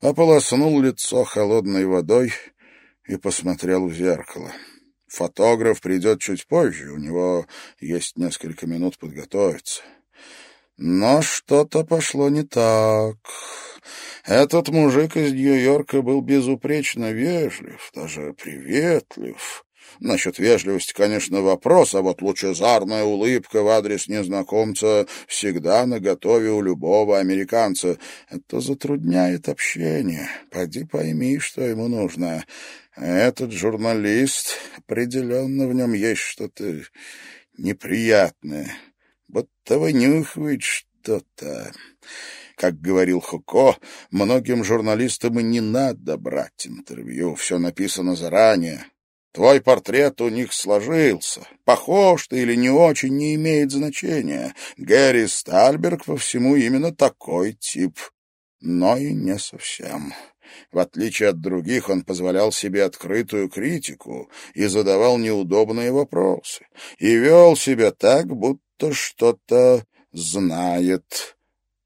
ополоснул лицо холодной водой и посмотрел в зеркало. Фотограф придет чуть позже, у него есть несколько минут подготовиться. Но что-то пошло не так. Этот мужик из Нью-Йорка был безупречно вежлив, даже приветлив. Насчет вежливости, конечно, вопрос, а вот лучезарная улыбка в адрес незнакомца всегда наготове у любого американца. Это затрудняет общение. Поди пойми, что ему нужно. Этот журналист, определенно в нем есть что-то неприятное, будто вынюхивает что-то. Как говорил Хуко, многим журналистам и не надо брать интервью, все написано заранее. Твой портрет у них сложился. Похож ты или не очень, не имеет значения. Гэри Стальберг по всему именно такой тип. Но и не совсем. В отличие от других, он позволял себе открытую критику и задавал неудобные вопросы. И вел себя так, будто что-то знает.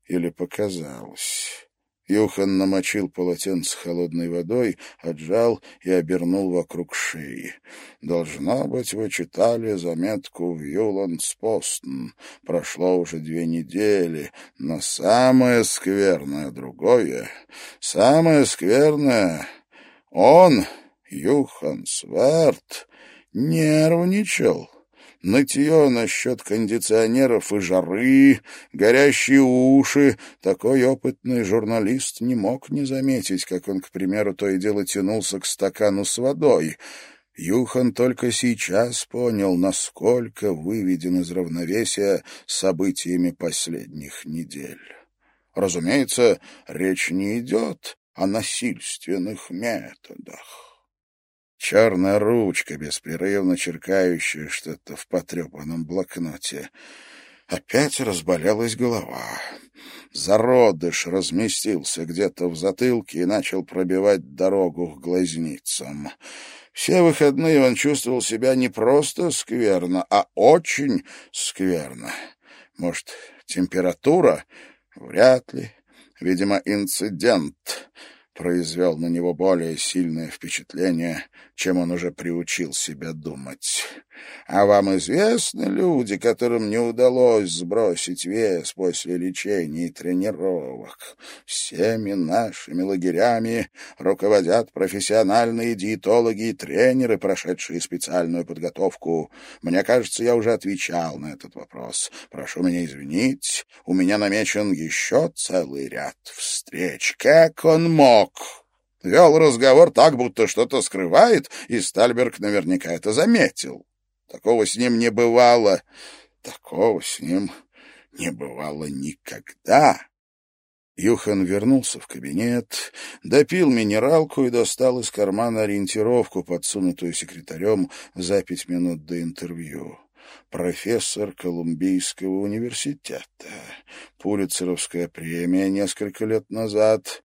Или показалось. Юхан намочил полотенце холодной водой, отжал и обернул вокруг шеи. «Должно быть, вы читали заметку в Юландспостен. Прошло уже две недели, но самое скверное другое. Самое скверное — он, Юхан Сверт, нервничал» нытье насчет кондиционеров и жары, горящие уши. Такой опытный журналист не мог не заметить, как он, к примеру, то и дело тянулся к стакану с водой. Юхан только сейчас понял, насколько выведен из равновесия событиями последних недель. Разумеется, речь не идет о насильственных методах. Черная ручка, беспрерывно черкающая что-то в потрепанном блокноте. Опять разболелась голова. Зародыш разместился где-то в затылке и начал пробивать дорогу к глазницам. Все выходные он чувствовал себя не просто скверно, а очень скверно. Может, температура? Вряд ли. Видимо, инцидент произвел на него более сильное впечатление, чем он уже приучил себя думать. А вам известны люди, которым не удалось сбросить вес после лечения и тренировок? Всеми нашими лагерями руководят профессиональные диетологи и тренеры, прошедшие специальную подготовку. Мне кажется, я уже отвечал на этот вопрос. Прошу меня извинить, у меня намечен еще целый ряд встреч. Как он мог? Вел разговор так, будто что-то скрывает, и Стальберг наверняка это заметил. Такого с ним не бывало. Такого с ним не бывало никогда. Юхан вернулся в кабинет, допил минералку и достал из кармана ориентировку, подсунутую секретарем за пять минут до интервью. Профессор Колумбийского университета. Пулицеровская премия несколько лет назад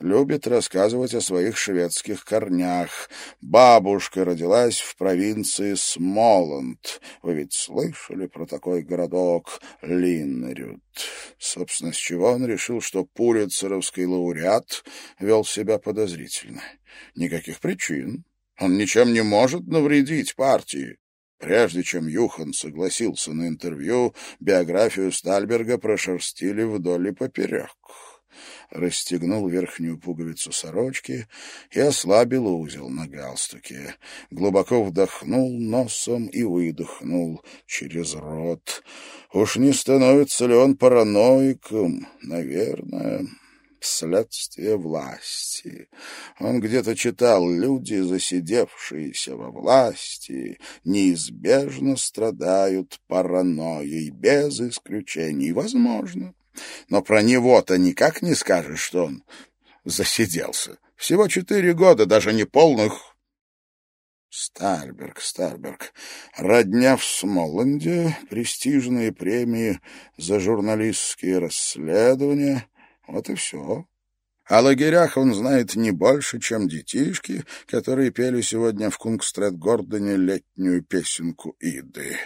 любит рассказывать о своих шведских корнях. Бабушка родилась в провинции Смоланд. Вы ведь слышали про такой городок Линнерют? Собственно, с чего он решил, что пулицеровский лауреат вел себя подозрительно? Никаких причин. Он ничем не может навредить партии. Прежде чем Юхан согласился на интервью, биографию Стальберга прошерстили вдоль и поперек расстегнул верхнюю пуговицу сорочки и ослабил узел на галстуке. Глубоко вдохнул носом и выдохнул через рот. Уж не становится ли он параноиком? Наверное следствие власти. Он где-то читал, люди, засидевшиеся во власти, неизбежно страдают паранойей, без исключений. Возможно. Но про него-то никак не скажешь, что он засиделся. Всего четыре года, даже не полных. Старберг, Старберг. Родня в Смоланде, престижные премии за журналистские расследования. Вот и все. О лагерях он знает не больше, чем детишки, которые пели сегодня в Кунгстрет-Гордоне летнюю песенку Иды.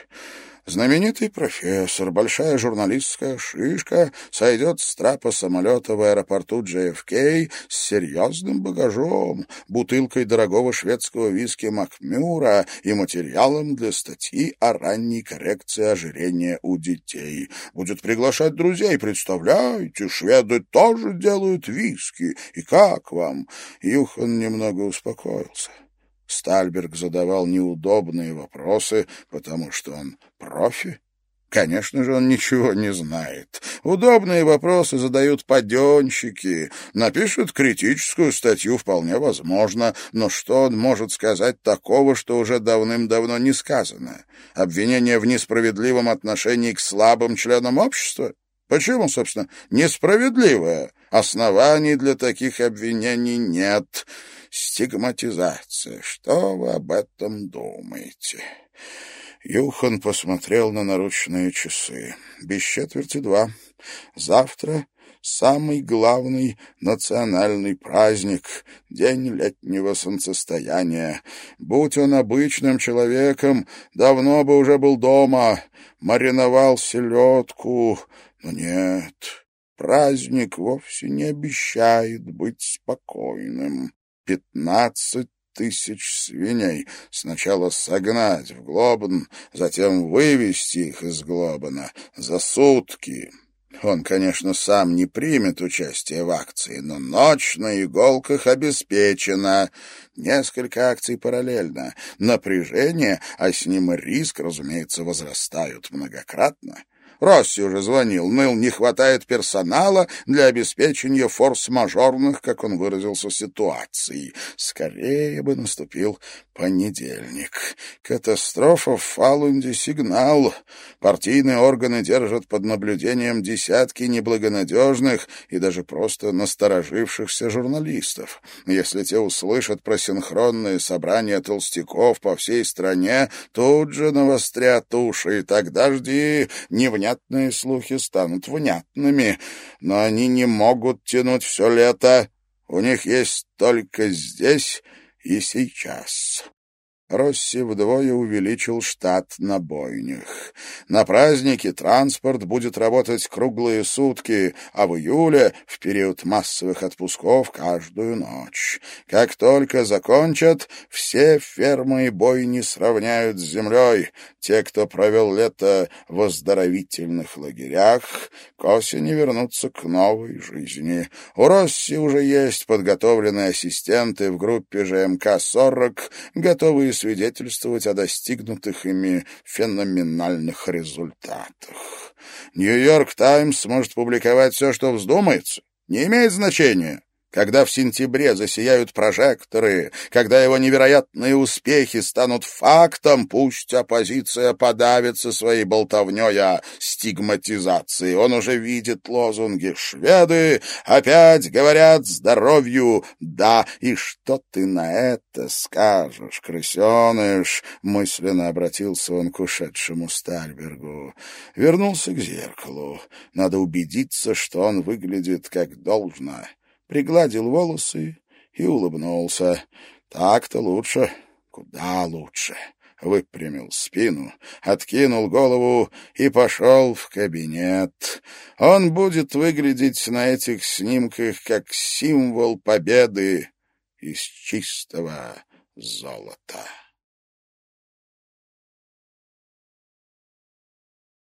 Знаменитый профессор, большая журналистская шишка, сойдет с трапа самолета в аэропорту JFK с серьезным багажом, бутылкой дорогого шведского виски Макмюра и материалом для статьи о ранней коррекции ожирения у детей. Будет приглашать друзей. Представляете, шведы тоже делают виски. И как вам? Юхан немного успокоился. Стальберг задавал неудобные вопросы, потому что он профи. Конечно же, он ничего не знает. Удобные вопросы задают паденщики. Напишут критическую статью, вполне возможно. Но что он может сказать такого, что уже давным-давно не сказано? Обвинение в несправедливом отношении к слабым членам общества? Почему, собственно, несправедливое? Оснований для таких обвинений нет. Стигматизация. Что вы об этом думаете? Юхан посмотрел на наручные часы. Без четверти два. Завтра самый главный национальный праздник — День летнего солнцестояния. Будь он обычным человеком, давно бы уже был дома, мариновал селедку. Но нет, праздник вовсе не обещает быть спокойным. Пятнадцать тысяч свиней. Сначала согнать в Глобан, затем вывести их из Глобана за сутки. Он, конечно, сам не примет участие в акции, но ночь на иголках обеспечена. Несколько акций параллельно. Напряжение, а с ним и риск, разумеется, возрастают многократно. Росси уже звонил, ныл, не хватает персонала для обеспечения форс-мажорных, как он выразился, ситуаций. Скорее бы наступил понедельник. Катастрофа в Фалунде — сигнал. Партийные органы держат под наблюдением десятки неблагонадежных и даже просто насторожившихся журналистов. Если те услышат про синхронные собрания толстяков по всей стране, тут же навострят уши, и тогда жди невнятно непонятные слухи станут внятными, но они не могут тянуть все лето. У них есть только здесь и сейчас. Росси вдвое увеличил штат на бойнях. На праздники транспорт будет работать круглые сутки, а в июле, в период массовых отпусков, каждую ночь. Как только закончат, все фермы и бойни сравняют с землей. Те, кто провел лето в оздоровительных лагерях, к осени вернутся к новой жизни. У Росси уже есть подготовленные ассистенты в группе ЖМК-40, готовые свидетельствовать о достигнутых ими феноменальных результатах. «Нью-Йорк Таймс» сможет публиковать все, что вздумается. Не имеет значения когда в сентябре засияют прожекторы, когда его невероятные успехи станут фактом, пусть оппозиция подавится своей болтовней о стигматизации. Он уже видит лозунги «Шведы опять говорят здоровью, да, и что ты на это скажешь, крысеныш?» Мысленно обратился он к ушедшему Стальбергу. Вернулся к зеркалу. Надо убедиться, что он выглядит как должно пригладил волосы и улыбнулся. Так-то лучше, куда лучше. Выпрямил спину, откинул голову и пошел в кабинет. Он будет выглядеть на этих снимках как символ победы из чистого золота.